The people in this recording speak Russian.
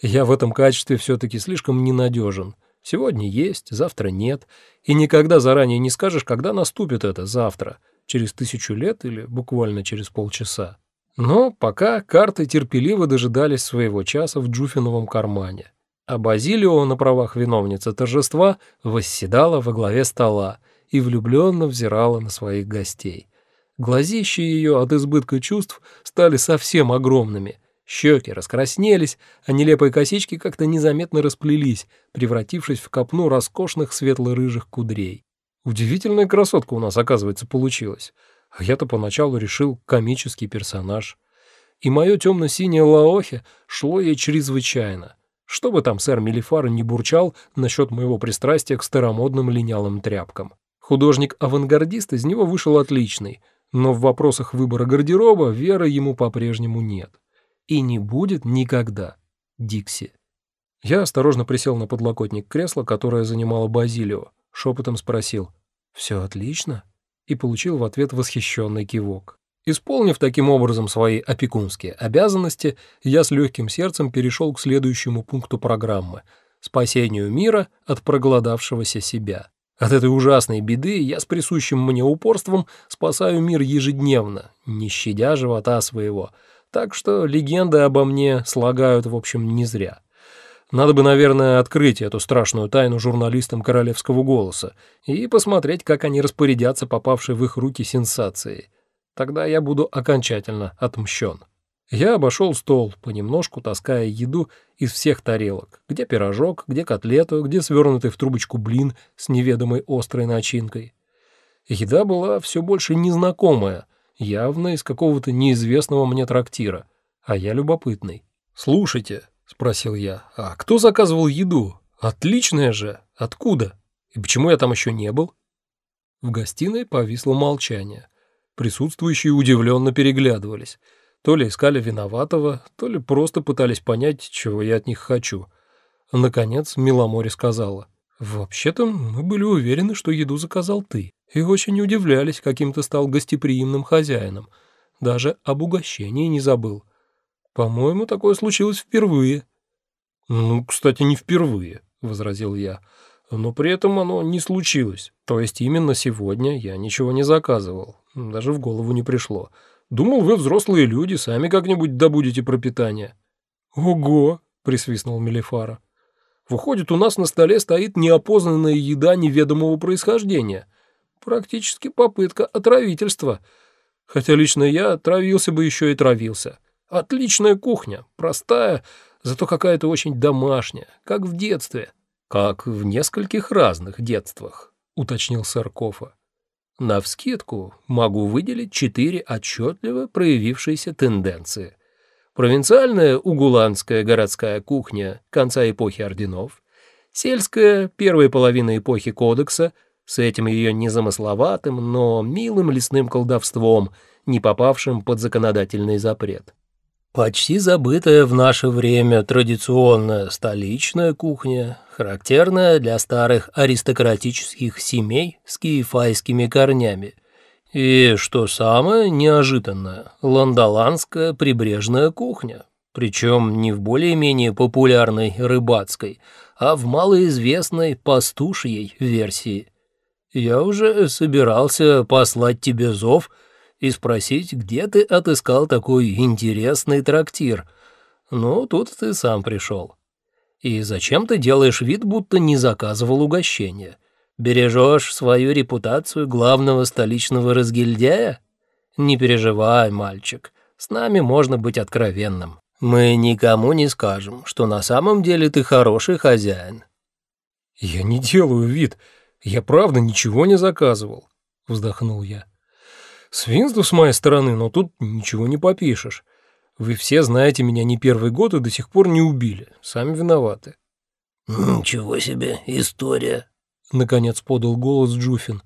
Я в этом качестве все-таки слишком ненадежен. Сегодня есть, завтра нет, и никогда заранее не скажешь, когда наступит это завтра, через тысячу лет или буквально через полчаса. Но пока карты терпеливо дожидались своего часа в Джуфиновом кармане. А Базилио на правах виновницы торжества восседала во главе стола и влюбленно взирала на своих гостей. Глазища ее от избытка чувств стали совсем огромными, щеки раскраснелись, а нелепые косички как-то незаметно расплелись, превратившись в копну роскошных светло-рыжих кудрей. Удивительная красотка у нас, оказывается, получилась. А я-то поначалу решил комический персонаж. И мое темно-синее лаохе шло ей чрезвычайно. Что бы там сэр Мелифар не бурчал насчет моего пристрастия к старомодным линялым тряпкам. Художник-авангардист из него вышел отличный — но в вопросах выбора гардероба веры ему по-прежнему нет. И не будет никогда. Дикси. Я осторожно присел на подлокотник кресла, которое занимало Базилио, шепотом спросил «Все отлично?» и получил в ответ восхищенный кивок. Исполнив таким образом свои опекунские обязанности, я с легким сердцем перешел к следующему пункту программы – спасению мира от проголодавшегося себя. От этой ужасной беды я с присущим мне упорством спасаю мир ежедневно, не щадя живота своего, так что легенды обо мне слагают, в общем, не зря. Надо бы, наверное, открыть эту страшную тайну журналистам королевского голоса и посмотреть, как они распорядятся попавшей в их руки сенсацией. Тогда я буду окончательно отмщен. Я обошел стол, понемножку таская еду из всех тарелок. Где пирожок, где котлету, где свернутый в трубочку блин с неведомой острой начинкой. Еда была все больше незнакомая, явно из какого-то неизвестного мне трактира, а я любопытный. «Слушайте», — спросил я, — «а кто заказывал еду? Отличная же! Откуда? И почему я там еще не был?» В гостиной повисло молчание. Присутствующие удивленно переглядывались — то ли искали виноватого, то ли просто пытались понять, чего я от них хочу. Наконец Миломори сказала. «Вообще-то мы были уверены, что еду заказал ты, и очень удивлялись, каким ты стал гостеприимным хозяином. Даже об угощении не забыл. По-моему, такое случилось впервые». «Ну, кстати, не впервые», — возразил я. «Но при этом оно не случилось. То есть именно сегодня я ничего не заказывал. Даже в голову не пришло. Думал, вы взрослые люди, сами как-нибудь добудете пропитание». «Ого!» — присвистнул Мелифара. «Выходит, у нас на столе стоит неопознанная еда неведомого происхождения. Практически попытка отравительства. Хотя лично я травился бы еще и травился. Отличная кухня, простая, зато какая-то очень домашняя, как в детстве». «Как в нескольких разных детствах», — уточнил Саркофа. Навскидку могу выделить четыре отчетливо проявившиеся тенденции. Провинциальная угуланская городская кухня конца эпохи орденов, сельская первой половины эпохи кодекса с этим ее незамысловатым, но милым лесным колдовством, не попавшим под законодательный запрет. Почти забытая в наше время традиционная столичная кухня, характерная для старых аристократических семей с киефайскими корнями. И, что самое неожиданное, ландоландская прибрежная кухня, причем не в более-менее популярной рыбацкой, а в малоизвестной пастушьей версии. Я уже собирался послать тебе зов – и спросить, где ты отыскал такой интересный трактир. Ну, тут ты сам пришел. И зачем ты делаешь вид, будто не заказывал угощения? Бережешь свою репутацию главного столичного разгильдяя? Не переживай, мальчик, с нами можно быть откровенным. Мы никому не скажем, что на самом деле ты хороший хозяин. Я не делаю вид, я правда ничего не заказывал, вздохнул я. Свинство с моей стороны, но тут ничего не попишешь. Вы все знаете меня не первый год и до сих пор не убили. Сами виноваты». «Ничего себе история», — наконец подал голос Джуфин.